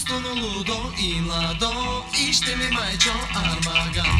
Останало лудо и младо и ще ми майчо армаган.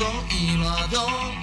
今彩る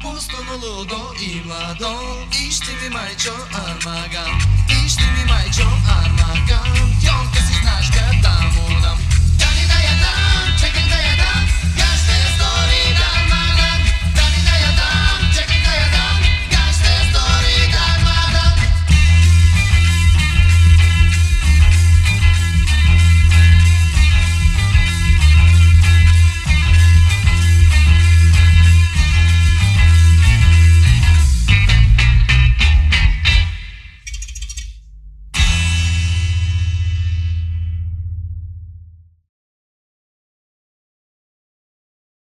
Постанало до има до и ще ви майчо Армаган.